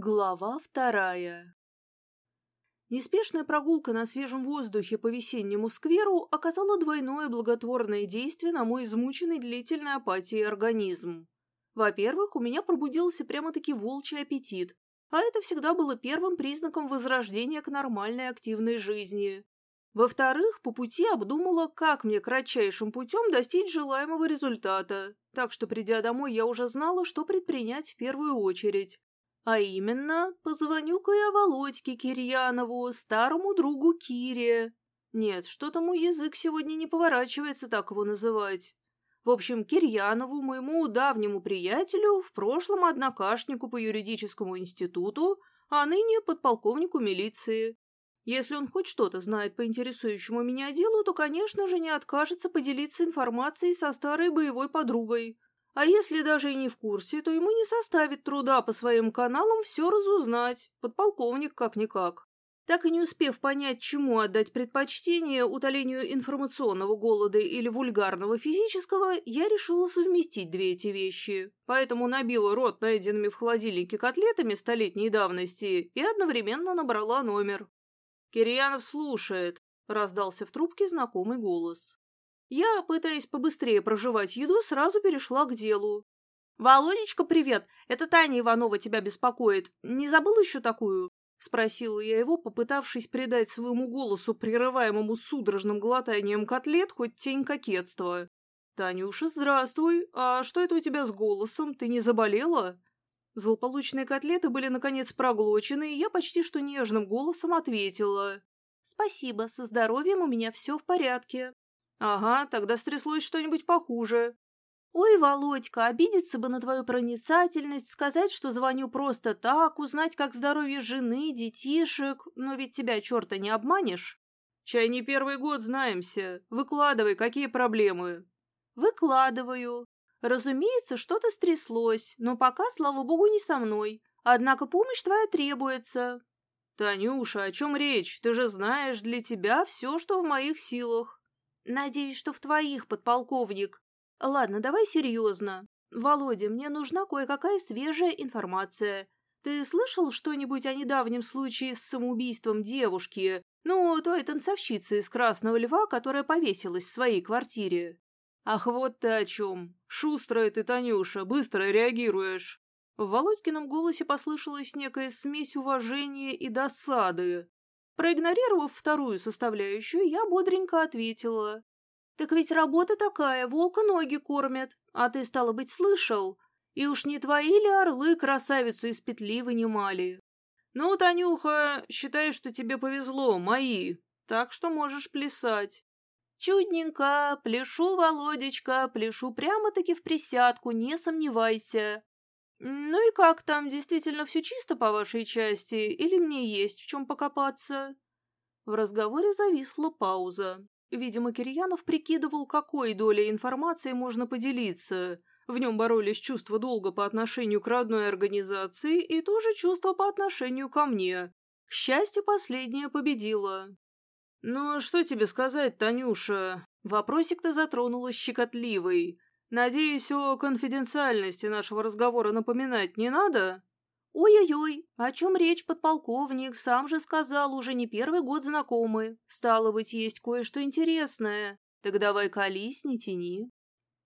Глава вторая Неспешная прогулка на свежем воздухе по весеннему скверу оказала двойное благотворное действие на мой измученный длительной апатией организм. Во-первых, у меня пробудился прямо-таки волчий аппетит, а это всегда было первым признаком возрождения к нормальной активной жизни. Во-вторых, по пути обдумала, как мне кратчайшим путем достичь желаемого результата, так что, придя домой, я уже знала, что предпринять в первую очередь. А именно, позвоню-ка я Володьке Кирьянову, старому другу Кире. Нет, что-то мой язык сегодня не поворачивается так его называть. В общем, Кирьянову, моему давнему приятелю, в прошлом однокашнику по юридическому институту, а ныне подполковнику милиции. Если он хоть что-то знает по интересующему меня делу, то, конечно же, не откажется поделиться информацией со старой боевой подругой. А если даже и не в курсе, то ему не составит труда по своим каналам все разузнать. Подполковник как-никак. Так и не успев понять, чему отдать предпочтение утолению информационного голода или вульгарного физического, я решила совместить две эти вещи. Поэтому набила рот найденными в холодильнике котлетами столетней давности и одновременно набрала номер. «Кирьянов слушает», — раздался в трубке знакомый голос. Я, пытаясь побыстрее проживать еду, сразу перешла к делу. «Володечка, привет! Это Таня Иванова тебя беспокоит. Не забыл еще такую?» Спросила я его, попытавшись придать своему голосу, прерываемому судорожным глотанием котлет, хоть тень кокетства. «Танюша, здравствуй. А что это у тебя с голосом? Ты не заболела?» Злополучные котлеты были, наконец, проглочены, и я почти что нежным голосом ответила. «Спасибо, со здоровьем у меня все в порядке. «Ага, тогда стряслось что-нибудь похуже». «Ой, Володька, обидеться бы на твою проницательность, сказать, что звоню просто так, узнать, как здоровье жены, детишек, но ведь тебя черта не обманешь». «Чай не первый год знаемся. Выкладывай, какие проблемы?» «Выкладываю. Разумеется, что-то стряслось, но пока, слава богу, не со мной. Однако помощь твоя требуется». «Танюша, о чем речь? Ты же знаешь, для тебя все, что в моих силах». Надеюсь, что в твоих, подполковник. Ладно, давай серьезно. Володя, мне нужна кое-какая свежая информация. Ты слышал что-нибудь о недавнем случае с самоубийством девушки, ну, той танцовщицы из Красного Льва, которая повесилась в своей квартире? Ах, вот ты о чем. Шустрая ты, Танюша, быстро реагируешь. В Володькином голосе послышалась некая смесь уважения и досады. Проигнорировав вторую составляющую, я бодренько ответила. «Так ведь работа такая, волка ноги кормят, а ты, стало быть, слышал? И уж не твои ли орлы красавицу из петли вынимали?» «Ну, Танюха, считай, что тебе повезло, мои, так что можешь плясать». «Чудненько, пляшу, Володечка, пляшу прямо-таки в присядку, не сомневайся. «Ну и как там, действительно все чисто по вашей части, или мне есть в чем покопаться?» В разговоре зависла пауза. Видимо, Кирьянов прикидывал, какой долей информации можно поделиться. В нем боролись чувства долга по отношению к родной организации и тоже чувство по отношению ко мне. К счастью, последнее победило. «Ну, что тебе сказать, Танюша?» Вопросик-то затронула щекотливый. Надеюсь, о конфиденциальности нашего разговора напоминать не надо? Ой-ой-ой, о чем речь, подполковник? Сам же сказал, уже не первый год знакомы. Стало быть, есть кое-что интересное. Так давай колись, не тяни.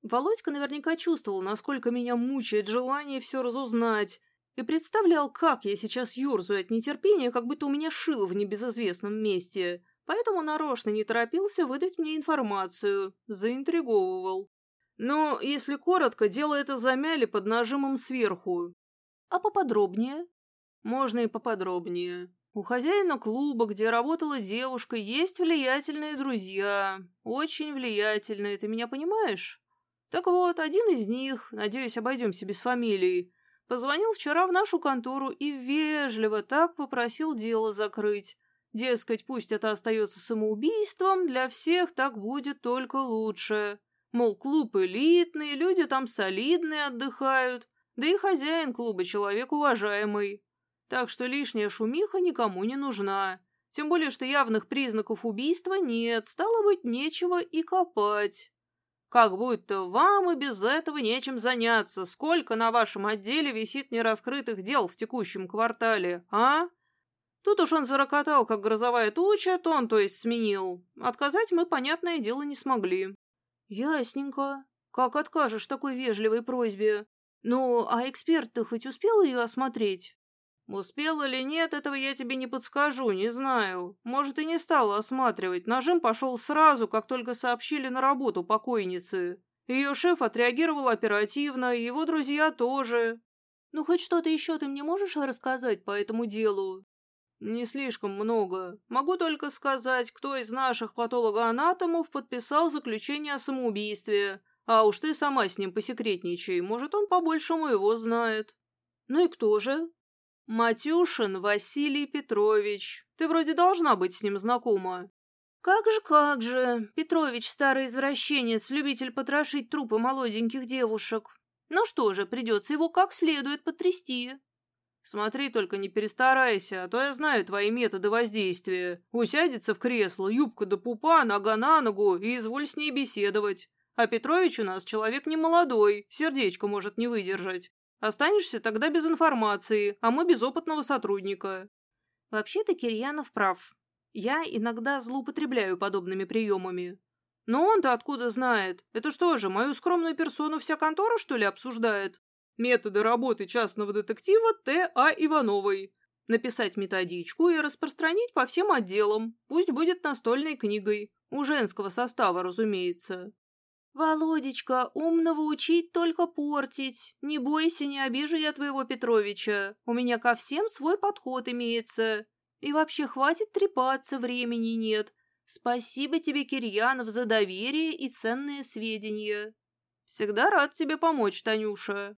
Володька наверняка чувствовал, насколько меня мучает желание все разузнать, и представлял, как я сейчас ерзаю от нетерпения, как будто у меня шило в небезызвестном месте, поэтому нарочно не торопился выдать мне информацию, заинтриговывал. Но, если коротко, дело это замяли под нажимом сверху. А поподробнее? Можно и поподробнее. У хозяина клуба, где работала девушка, есть влиятельные друзья. Очень влиятельные, ты меня понимаешь? Так вот, один из них, надеюсь, обойдемся без фамилии, позвонил вчера в нашу контору и вежливо так попросил дело закрыть. Дескать, пусть это остается самоубийством, для всех так будет только лучше. Мол, клуб элитный, люди там солидные отдыхают, да и хозяин клуба человек уважаемый. Так что лишняя шумиха никому не нужна. Тем более, что явных признаков убийства нет, стало быть, нечего и копать. Как будто вам и без этого нечем заняться. Сколько на вашем отделе висит нераскрытых дел в текущем квартале, а? Тут уж он зарокотал, как грозовая туча, тон, то есть, сменил. Отказать мы, понятное дело, не смогли. Ясненько. Как откажешь такой вежливой просьбе? Ну, а эксперт ты хоть успел ее осмотреть? Успел или нет, этого я тебе не подскажу, не знаю. Может, и не стала осматривать. Нажим пошел сразу, как только сообщили на работу покойницы. Ее шеф отреагировал оперативно, и его друзья тоже. Ну, хоть что-то еще ты мне можешь рассказать по этому делу? Не слишком много. Могу только сказать, кто из наших патологоанатомов подписал заключение о самоубийстве. А уж ты сама с ним посекретничай, может, он побольше моего знает. Ну и кто же? «Матюшин Василий Петрович. Ты вроде должна быть с ним знакома». «Как же, как же. Петрович старый извращенец, любитель потрошить трупы молоденьких девушек. Ну что же, придется его как следует потрясти». «Смотри, только не перестарайся, а то я знаю твои методы воздействия. Усядется в кресло, юбка до пупа, нога на ногу, и изволь с ней беседовать. А Петрович у нас человек не молодой, сердечко может не выдержать. Останешься тогда без информации, а мы без опытного сотрудника. Вообще-то Кирьянов прав. Я иногда злоупотребляю подобными приемами. Но он-то откуда знает? Это что же, мою скромную персону вся контора, что ли, обсуждает? Методы работы частного детектива Т.А. Ивановой. Написать методичку и распространить по всем отделам. Пусть будет настольной книгой. У женского состава, разумеется. «Володечка, умного учить только портить. Не бойся, не обижу я твоего Петровича. У меня ко всем свой подход имеется. И вообще хватит трепаться, времени нет. Спасибо тебе, Кирьянов, за доверие и ценные сведения. Всегда рад тебе помочь, Танюша».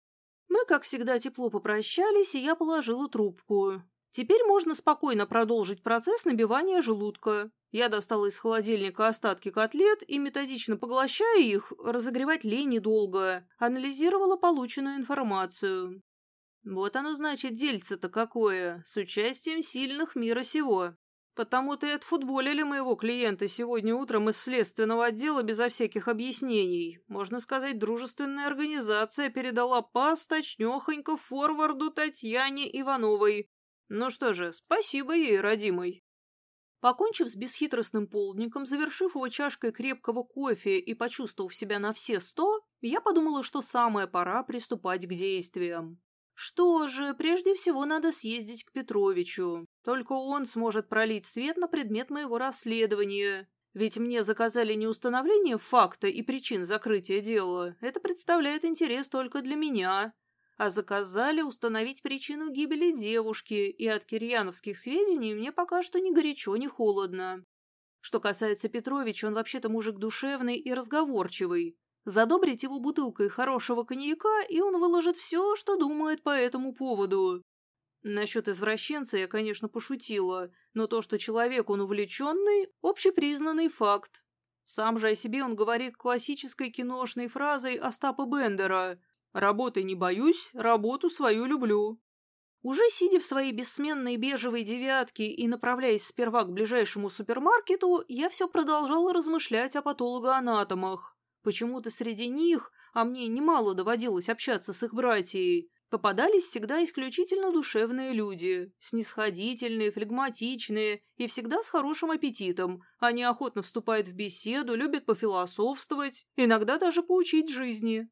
Мы, как всегда, тепло попрощались, и я положила трубку. Теперь можно спокойно продолжить процесс набивания желудка. Я достала из холодильника остатки котлет и, методично поглощая их, разогревать лень недолго, анализировала полученную информацию. Вот оно значит дельце-то какое, с участием сильных мира сего. Потому-то и отфутболили моего клиента сегодня утром из следственного отдела безо всяких объяснений. Можно сказать, дружественная организация передала пас точнёхонько форварду Татьяне Ивановой. Ну что же, спасибо ей, родимой. Покончив с бесхитростным полдником, завершив его чашкой крепкого кофе и почувствовав себя на все сто, я подумала, что самая пора приступать к действиям. Что же, прежде всего надо съездить к Петровичу. Только он сможет пролить свет на предмет моего расследования. Ведь мне заказали не установление факта и причин закрытия дела. Это представляет интерес только для меня а заказали установить причину гибели девушки, и от кирьяновских сведений мне пока что ни горячо, ни холодно. Что касается Петровича, он вообще-то мужик душевный и разговорчивый. Задобрить его бутылкой хорошего коньяка, и он выложит все, что думает по этому поводу. Насчет извращенца я, конечно, пошутила, но то, что человек он увлеченный, общепризнанный факт. Сам же о себе он говорит классической киношной фразой Остапа Бендера – Работы не боюсь, работу свою люблю. Уже сидя в своей бессменной бежевой девятке и направляясь сперва к ближайшему супермаркету, я все продолжала размышлять о патологоанатомах. Почему-то среди них, а мне немало доводилось общаться с их братьей, попадались всегда исключительно душевные люди, снисходительные, флегматичные и всегда с хорошим аппетитом. Они охотно вступают в беседу, любят пофилософствовать, иногда даже поучить жизни.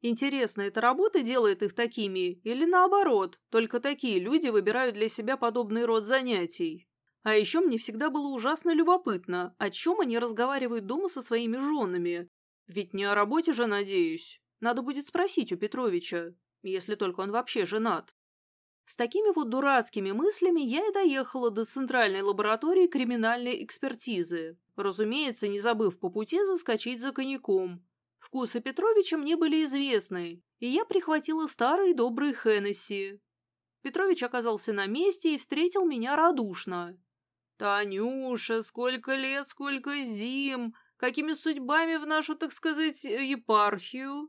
Интересно, эта работа делает их такими или наоборот, только такие люди выбирают для себя подобный род занятий? А еще мне всегда было ужасно любопытно, о чем они разговаривают дома со своими женами. Ведь не о работе же, надеюсь. Надо будет спросить у Петровича, если только он вообще женат. С такими вот дурацкими мыслями я и доехала до Центральной лаборатории криминальной экспертизы, разумеется, не забыв по пути заскочить за коньяком, Вкусы Петровича мне были известны, и я прихватила старый добрый Хеннесси. Петрович оказался на месте и встретил меня радушно. «Танюша, сколько лет, сколько зим! Какими судьбами в нашу, так сказать, епархию?»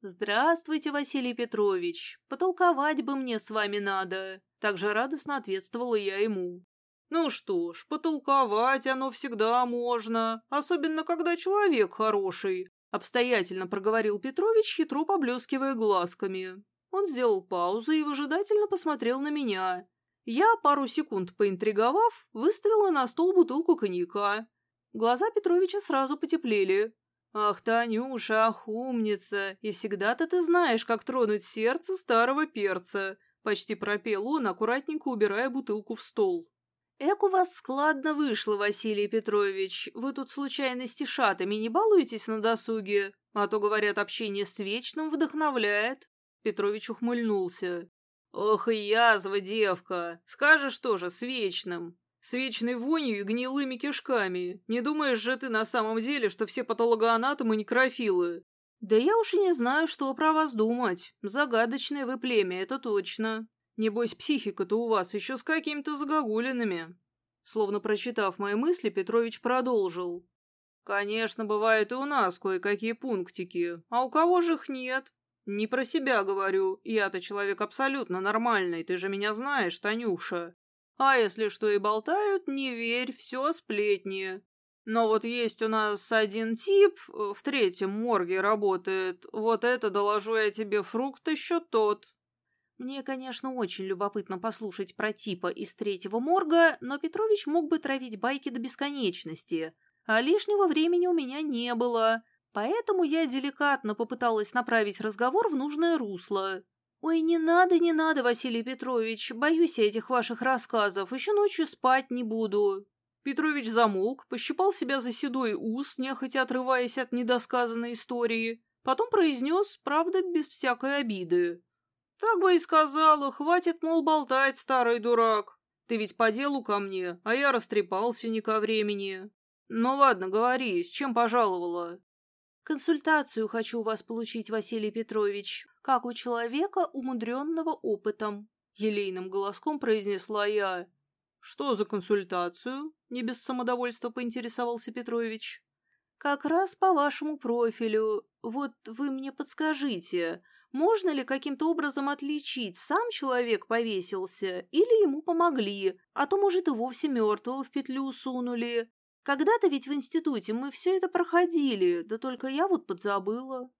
«Здравствуйте, Василий Петрович. Потолковать бы мне с вами надо». Также радостно ответствовала я ему. «Ну что ж, потолковать оно всегда можно, особенно когда человек хороший, Обстоятельно проговорил Петрович, хитро поблескивая глазками. Он сделал паузу и выжидательно посмотрел на меня. Я, пару секунд поинтриговав, выставила на стол бутылку коньяка. Глаза Петровича сразу потеплели. «Ах, Танюша, ах, умница! И всегда-то ты знаешь, как тронуть сердце старого перца!» Почти пропел он, аккуратненько убирая бутылку в стол. «Эк у вас складно вышло, Василий Петрович. Вы тут случайно стишатами не балуетесь на досуге? А то, говорят, общение с Вечным вдохновляет». Петрович ухмыльнулся. «Ох и язва, девка! Скажешь тоже, с Вечным. С вечной вонью и гнилыми кишками. Не думаешь же ты на самом деле, что все патологоанатомы некрофилы?» «Да я уж и не знаю, что про вас думать. Загадочное вы племя, это точно. Небось, психика-то у вас еще с какими-то загогулинами. Словно прочитав мои мысли, Петрович продолжил. Конечно, бывает и у нас кое-какие пунктики, а у кого же их нет? Не про себя говорю, я-то человек абсолютно нормальный, ты же меня знаешь, Танюша. А если что и болтают, не верь, все сплетни. Но вот есть у нас один тип, в третьем морге работает, вот это, доложу я тебе, фрукт еще тот. Мне, конечно, очень любопытно послушать про типа из третьего морга, но Петрович мог бы травить байки до бесконечности, а лишнего времени у меня не было, поэтому я деликатно попыталась направить разговор в нужное русло. «Ой, не надо, не надо, Василий Петрович, боюсь я этих ваших рассказов, еще ночью спать не буду». Петрович замолк, пощипал себя за седой ус, нехотя отрываясь от недосказанной истории, потом произнес, правда, без всякой обиды. Так бы и сказала, хватит, мол, болтать, старый дурак. Ты ведь по делу ко мне, а я растрепался не ко времени. Ну ладно, говори, с чем пожаловала? Консультацию хочу у вас получить, Василий Петрович, как у человека, умудренного опытом. Елейным голоском произнесла я. Что за консультацию? Не без самодовольства поинтересовался Петрович. Как раз по вашему профилю. Вот вы мне подскажите, можно ли каким-то образом отличить, сам человек повесился или ему помогли, а то, может, и вовсе мертвого в петлю сунули. Когда-то ведь в институте мы все это проходили, да только я вот подзабыла.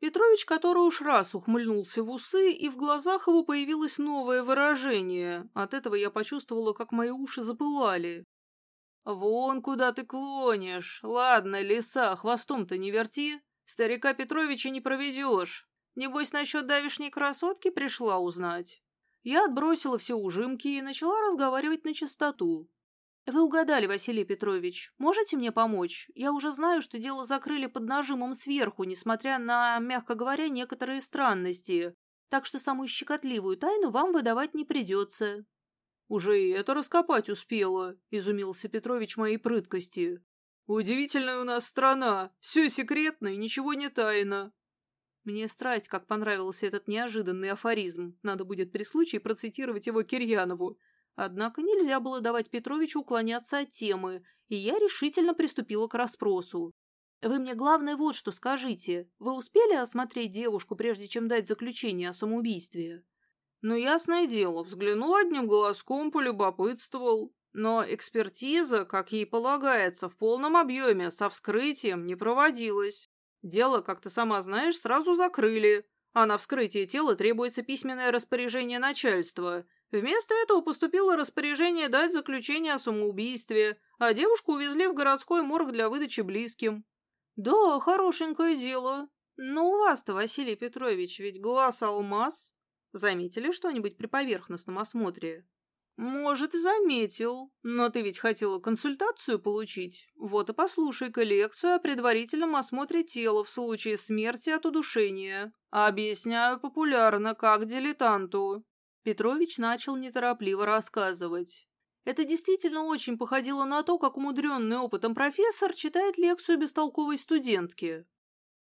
Петрович, который уж раз ухмыльнулся в усы, и в глазах его появилось новое выражение. От этого я почувствовала, как мои уши запылали. «Вон куда ты клонишь. Ладно, лиса, хвостом-то не верти. Старика Петровича не проведешь. Небось, насчет давишней красотки пришла узнать. Я отбросила все ужимки и начала разговаривать на чистоту. «Вы угадали, Василий Петрович. Можете мне помочь? Я уже знаю, что дело закрыли под нажимом сверху, несмотря на, мягко говоря, некоторые странности. Так что самую щекотливую тайну вам выдавать не придется». «Уже и это раскопать успела», — изумился Петрович моей прыткости. «Удивительная у нас страна. Все секретно и ничего не тайно. Мне страсть, как понравился этот неожиданный афоризм. Надо будет при случае процитировать его Кирьянову. Однако нельзя было давать Петровичу уклоняться от темы, и я решительно приступила к расспросу. «Вы мне главное вот что скажите. Вы успели осмотреть девушку, прежде чем дать заключение о самоубийстве?» «Ну, ясное дело, взглянул одним глазком, полюбопытствовал. Но экспертиза, как ей полагается, в полном объеме, со вскрытием, не проводилась. Дело, как ты сама знаешь, сразу закрыли, а на вскрытие тела требуется письменное распоряжение начальства. Вместо этого поступило распоряжение дать заключение о самоубийстве, а девушку увезли в городской морг для выдачи близким. Да, хорошенькое дело. Но у вас-то, Василий Петрович, ведь глаз алмаз. Заметили что-нибудь при поверхностном осмотре? «Может, и заметил. Но ты ведь хотела консультацию получить. Вот и послушай-ка лекцию о предварительном осмотре тела в случае смерти от удушения. Объясняю популярно, как дилетанту». Петрович начал неторопливо рассказывать. Это действительно очень походило на то, как умудренный опытом профессор читает лекцию бестолковой студентке.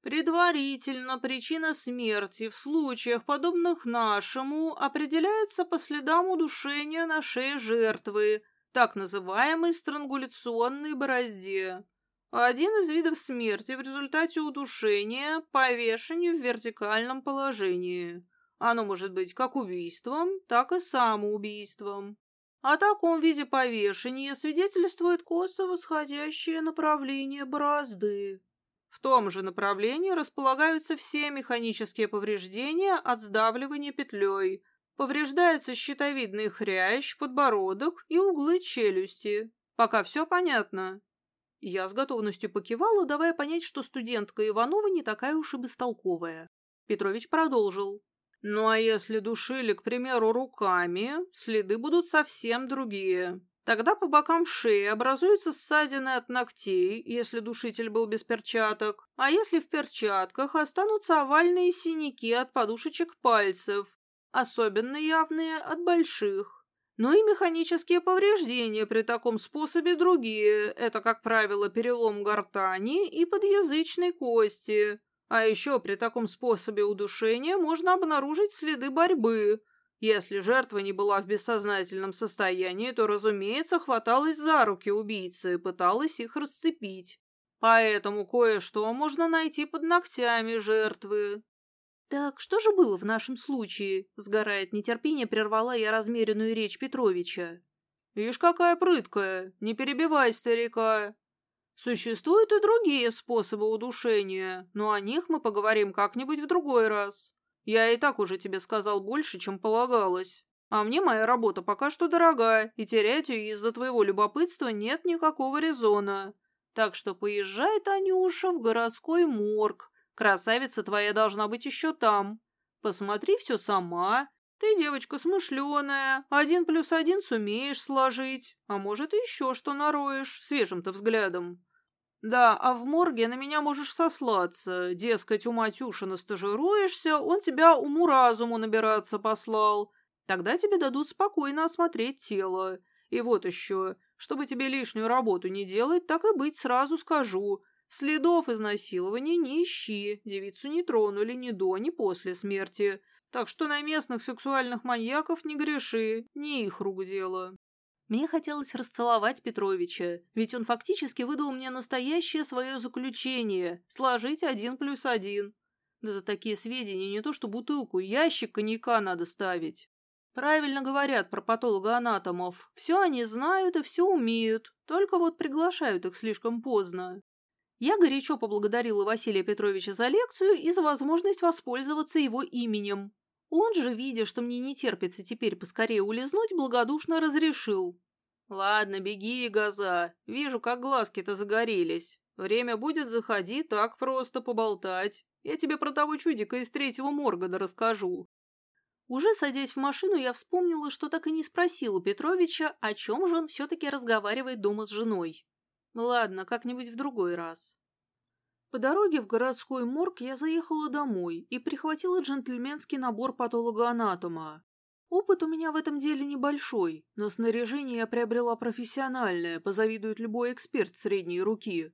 Предварительно причина смерти в случаях, подобных нашему, определяется по следам удушения на шее жертвы, так называемой странгуляционной борозде. Один из видов смерти в результате удушения – повешение в вертикальном положении. Оно может быть как убийством, так и самоубийством. О таком виде повешения свидетельствует косо восходящее направление борозды. В том же направлении располагаются все механические повреждения от сдавливания петлей. Повреждается щитовидный хрящ, подбородок и углы челюсти. Пока все понятно. Я с готовностью покивала, давая понять, что студентка Иванова не такая уж и бестолковая. Петрович продолжил. Ну а если душили, к примеру, руками, следы будут совсем другие. Тогда по бокам шеи образуются ссадины от ногтей, если душитель был без перчаток, а если в перчатках останутся овальные синяки от подушечек пальцев, особенно явные от больших. Но и механические повреждения при таком способе другие. Это, как правило, перелом гортани и подъязычной кости. А еще при таком способе удушения можно обнаружить следы борьбы, если жертва не была в бессознательном состоянии, то, разумеется, хваталась за руки убийцы и пыталась их расцепить. Поэтому кое-что можно найти под ногтями жертвы. «Так что же было в нашем случае?» — сгорает нетерпение, прервала я размеренную речь Петровича. «Ишь, какая прыткая! Не перебивай старика!» Существуют и другие способы удушения, но о них мы поговорим как-нибудь в другой раз. Я и так уже тебе сказал больше, чем полагалось. А мне моя работа пока что дорога, и терять ее из-за твоего любопытства нет никакого резона. Так что поезжай, Танюша, в городской морг. Красавица твоя должна быть еще там. Посмотри все сама. Ты девочка смышленая, один плюс один сумеешь сложить, а может еще что нароешь, свежим-то взглядом. Да, а в морге на меня можешь сослаться. Дескать, у Матюшина стажируешься, он тебя уму-разуму набираться послал. Тогда тебе дадут спокойно осмотреть тело. И вот еще, чтобы тебе лишнюю работу не делать, так и быть сразу скажу. Следов изнасилования не ищи, девицу не тронули ни до, ни после смерти. Так что на местных сексуальных маньяков не греши, не их рук дело. Мне хотелось расцеловать Петровича, ведь он фактически выдал мне настоящее свое заключение – сложить один плюс один. Да за такие сведения не то что бутылку, ящик коньяка надо ставить. Правильно говорят про патологоанатомов. Все они знают и все умеют, только вот приглашают их слишком поздно. Я горячо поблагодарила Василия Петровича за лекцию и за возможность воспользоваться его именем. Он же, видя, что мне не терпится теперь поскорее улизнуть, благодушно разрешил. «Ладно, беги, Газа. Вижу, как глазки-то загорелись. Время будет, заходи, так просто поболтать. Я тебе про того чудика из третьего морга расскажу». Уже садясь в машину, я вспомнила, что так и не спросила Петровича, о чем же он все-таки разговаривает дома с женой. Ладно, как-нибудь в другой раз. По дороге в городской морг я заехала домой и прихватила джентльменский набор патологоанатома. Опыт у меня в этом деле небольшой, но снаряжение я приобрела профессиональное, позавидует любой эксперт средней руки.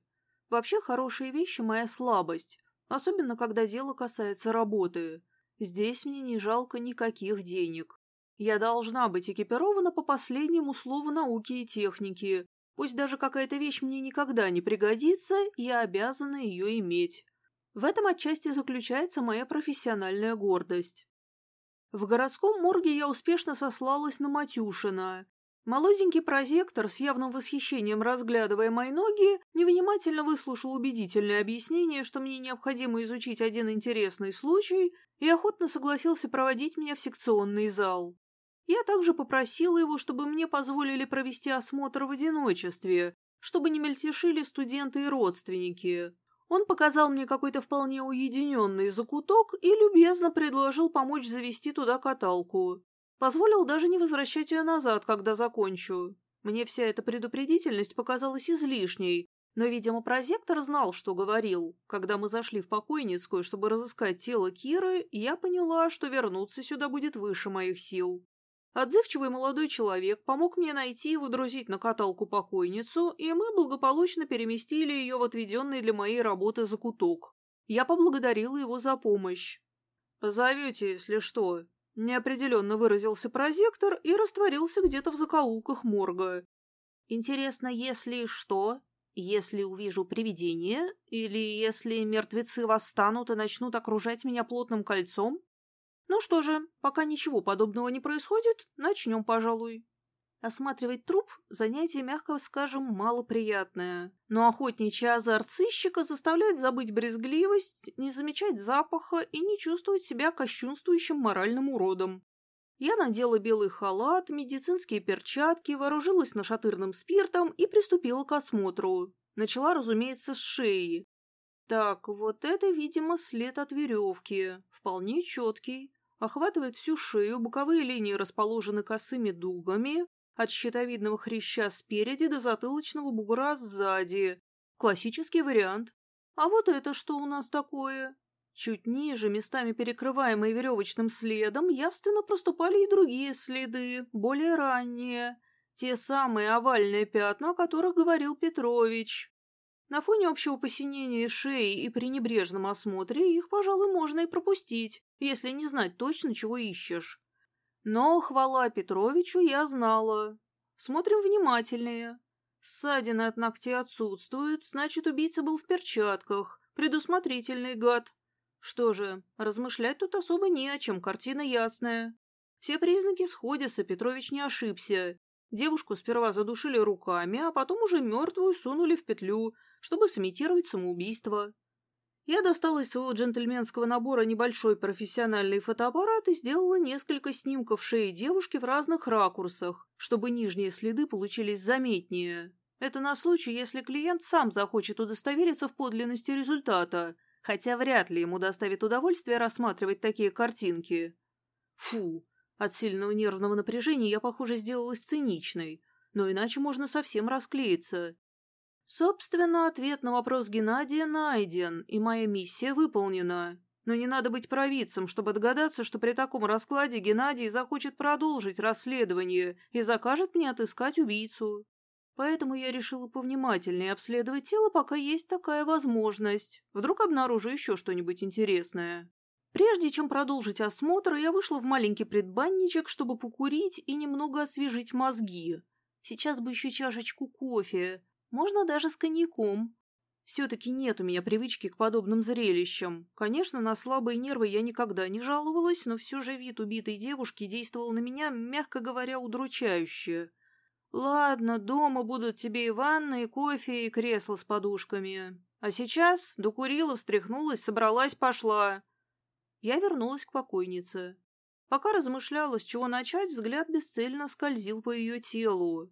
Вообще хорошие вещи – моя слабость, особенно когда дело касается работы. Здесь мне не жалко никаких денег. Я должна быть экипирована по последнему слову науки и техники, Пусть даже какая-то вещь мне никогда не пригодится, я обязана ее иметь. В этом отчасти заключается моя профессиональная гордость. В городском морге я успешно сослалась на Матюшина. Молоденький прозектор, с явным восхищением разглядывая мои ноги, невнимательно выслушал убедительное объяснение, что мне необходимо изучить один интересный случай, и охотно согласился проводить меня в секционный зал. Я также попросила его, чтобы мне позволили провести осмотр в одиночестве, чтобы не мельтешили студенты и родственники. Он показал мне какой-то вполне уединенный закуток и любезно предложил помочь завести туда каталку. Позволил даже не возвращать ее назад, когда закончу. Мне вся эта предупредительность показалась излишней, но, видимо, прозектор знал, что говорил. Когда мы зашли в покойницкую, чтобы разыскать тело Киры, я поняла, что вернуться сюда будет выше моих сил. Отзывчивый молодой человек помог мне найти и выдрузить на каталку покойницу, и мы благополучно переместили ее в отведенный для моей работы закуток. Я поблагодарила его за помощь. «Позовете, если что», — неопределенно выразился прозектор и растворился где-то в закоулках морга. «Интересно, если что? Если увижу привидение? Или если мертвецы восстанут и начнут окружать меня плотным кольцом?» Ну что же, пока ничего подобного не происходит, начнем, пожалуй. Осматривать труп – занятие, мягко скажем, малоприятное. Но охотничий азарт сыщика заставляет забыть брезгливость, не замечать запаха и не чувствовать себя кощунствующим моральным уродом. Я надела белый халат, медицинские перчатки, вооружилась нашатырным спиртом и приступила к осмотру. Начала, разумеется, с шеи. Так, вот это, видимо, след от веревки. Вполне четкий. Охватывает всю шею, боковые линии расположены косыми дугами, от щитовидного хряща спереди до затылочного бугра сзади. Классический вариант. А вот это что у нас такое? Чуть ниже, местами перекрываемые веревочным следом, явственно проступали и другие следы, более ранние. Те самые овальные пятна, о которых говорил Петрович. На фоне общего посинения шеи и при небрежном осмотре их, пожалуй, можно и пропустить, если не знать точно, чего ищешь. Но, хвала Петровичу, я знала. Смотрим внимательнее. Ссадины от ногтей отсутствуют, значит, убийца был в перчатках. Предусмотрительный гад. Что же, размышлять тут особо не о чем, картина ясная. Все признаки сходятся, Петрович не ошибся. Девушку сперва задушили руками, а потом уже мертвую сунули в петлю, чтобы сымитировать самоубийство. Я достала из своего джентльменского набора небольшой профессиональный фотоаппарат и сделала несколько снимков шеи девушки в разных ракурсах, чтобы нижние следы получились заметнее. Это на случай, если клиент сам захочет удостовериться в подлинности результата, хотя вряд ли ему доставит удовольствие рассматривать такие картинки. Фу, от сильного нервного напряжения я, похоже, сделалась циничной, но иначе можно совсем расклеиться. Собственно, ответ на вопрос Геннадия найден, и моя миссия выполнена. Но не надо быть провидцем, чтобы догадаться, что при таком раскладе Геннадий захочет продолжить расследование и закажет мне отыскать убийцу. Поэтому я решила повнимательнее обследовать тело, пока есть такая возможность. Вдруг обнаружу еще что-нибудь интересное. Прежде чем продолжить осмотр, я вышла в маленький предбанничек, чтобы покурить и немного освежить мозги. Сейчас бы еще чашечку кофе. Можно даже с коньяком. Все-таки нет у меня привычки к подобным зрелищам. Конечно, на слабые нервы я никогда не жаловалась, но все же вид убитой девушки действовал на меня, мягко говоря, удручающе. «Ладно, дома будут тебе и ванна, и кофе, и кресло с подушками. А сейчас докурила, встряхнулась, собралась, пошла». Я вернулась к покойнице. Пока размышляла, с чего начать, взгляд бесцельно скользил по ее телу.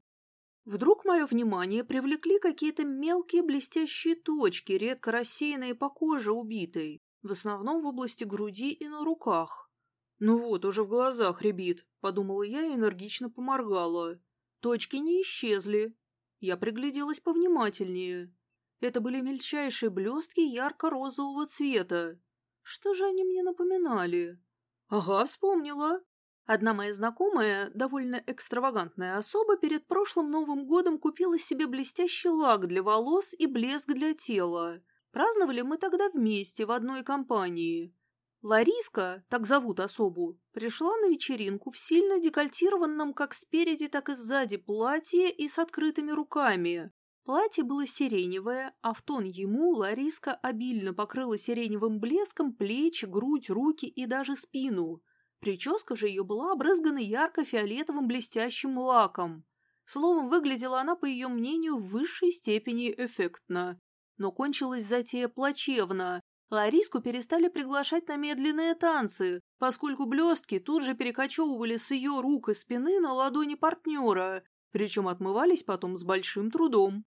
Вдруг мое внимание привлекли какие-то мелкие блестящие точки, редко рассеянные по коже убитой, в основном в области груди и на руках. «Ну вот, уже в глазах рябит», — подумала я и энергично поморгала. Точки не исчезли. Я пригляделась повнимательнее. Это были мельчайшие блестки ярко-розового цвета. Что же они мне напоминали? Ага, вспомнила. Одна моя знакомая, довольно экстравагантная особа, перед прошлым Новым годом купила себе блестящий лак для волос и блеск для тела. Праздновали мы тогда вместе в одной компании. Лариска, так зовут особу, пришла на вечеринку в сильно декольтированном как спереди, так и сзади платье и с открытыми руками. Платье было сиреневое, а в тон ему Лариска обильно покрыла сиреневым блеском плечи, грудь, руки и даже спину. Прическа же ее была обрызгана ярко-фиолетовым блестящим лаком. Словом, выглядела она, по ее мнению, в высшей степени эффектно. Но кончилась затея плачевно. Лариску перестали приглашать на медленные танцы, поскольку блестки тут же перекочевывали с ее рук и спины на ладони партнера, причем отмывались потом с большим трудом.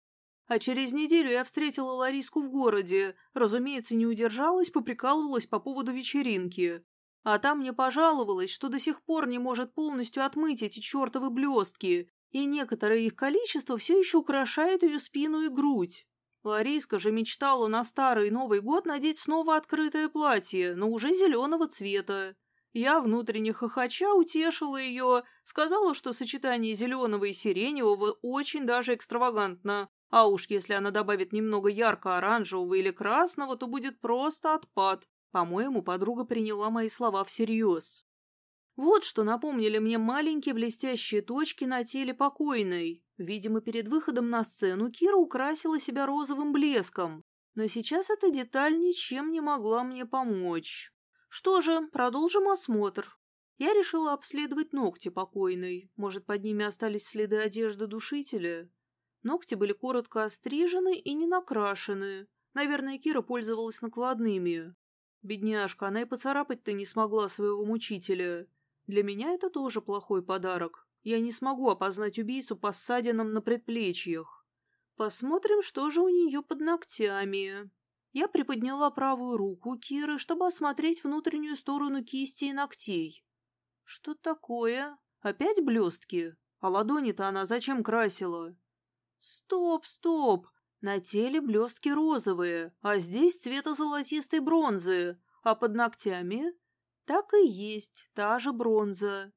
А через неделю я встретила Лариску в городе, разумеется, не удержалась, поприкалывалась по поводу вечеринки. А там мне пожаловалась, что до сих пор не может полностью отмыть эти чертовы блестки, и некоторое их количество все еще украшает ее спину и грудь. Лариска же мечтала на старый Новый год надеть снова открытое платье, но уже зеленого цвета. Я, внутренне хохоча, утешила ее, сказала, что сочетание зеленого и сиреневого очень даже экстравагантно, а уж если она добавит немного ярко-оранжевого или красного, то будет просто отпад. По-моему, подруга приняла мои слова всерьез. Вот что напомнили мне маленькие блестящие точки на теле покойной. Видимо, перед выходом на сцену Кира украсила себя розовым блеском, но сейчас эта деталь ничем не могла мне помочь. Что же, продолжим осмотр. Я решила обследовать ногти покойной. Может, под ними остались следы одежды душителя? Ногти были коротко острижены и не накрашены. Наверное, Кира пользовалась накладными. Бедняжка, она и поцарапать-то не смогла своего мучителя. Для меня это тоже плохой подарок. Я не смогу опознать убийцу по ссадинам на предплечьях. Посмотрим, что же у нее под ногтями. Я приподняла правую руку Киры, чтобы осмотреть внутреннюю сторону кисти и ногтей. Что такое? Опять блестки? А ладони-то она зачем красила? Стоп, стоп! На теле блестки розовые, а здесь цвета золотистой бронзы, а под ногтями так и есть, та же бронза.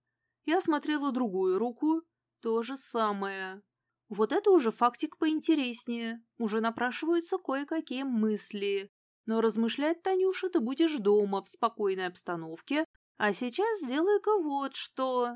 Я смотрела другую руку, то же самое. Вот это уже фактик поинтереснее, уже напрашиваются кое-какие мысли. Но размышлять, Танюша, ты будешь дома, в спокойной обстановке, а сейчас сделай-ка вот что.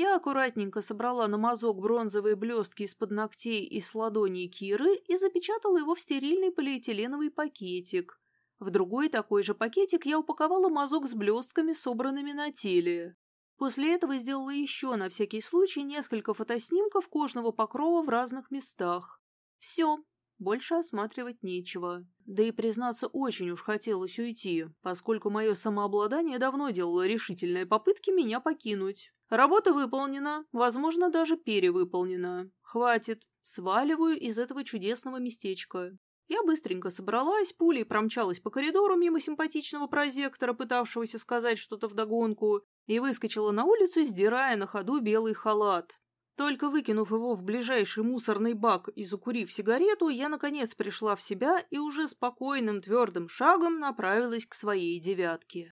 Я аккуратненько собрала на мазок бронзовые блестки из-под ногтей и с ладоней Киры и запечатала его в стерильный полиэтиленовый пакетик. В другой такой же пакетик я упаковала мазок с блестками, собранными на теле. После этого сделала еще на всякий случай несколько фотоснимков кожного покрова в разных местах. Все, больше осматривать нечего. Да и, признаться, очень уж хотелось уйти, поскольку мое самообладание давно делало решительные попытки меня покинуть. Работа выполнена, возможно, даже перевыполнена. Хватит, сваливаю из этого чудесного местечка. Я быстренько собралась, пулей промчалась по коридору мимо симпатичного прозектора, пытавшегося сказать что-то вдогонку, и выскочила на улицу, сдирая на ходу белый халат. Только выкинув его в ближайший мусорный бак и закурив сигарету, я, наконец, пришла в себя и уже спокойным твердым шагом направилась к своей девятке.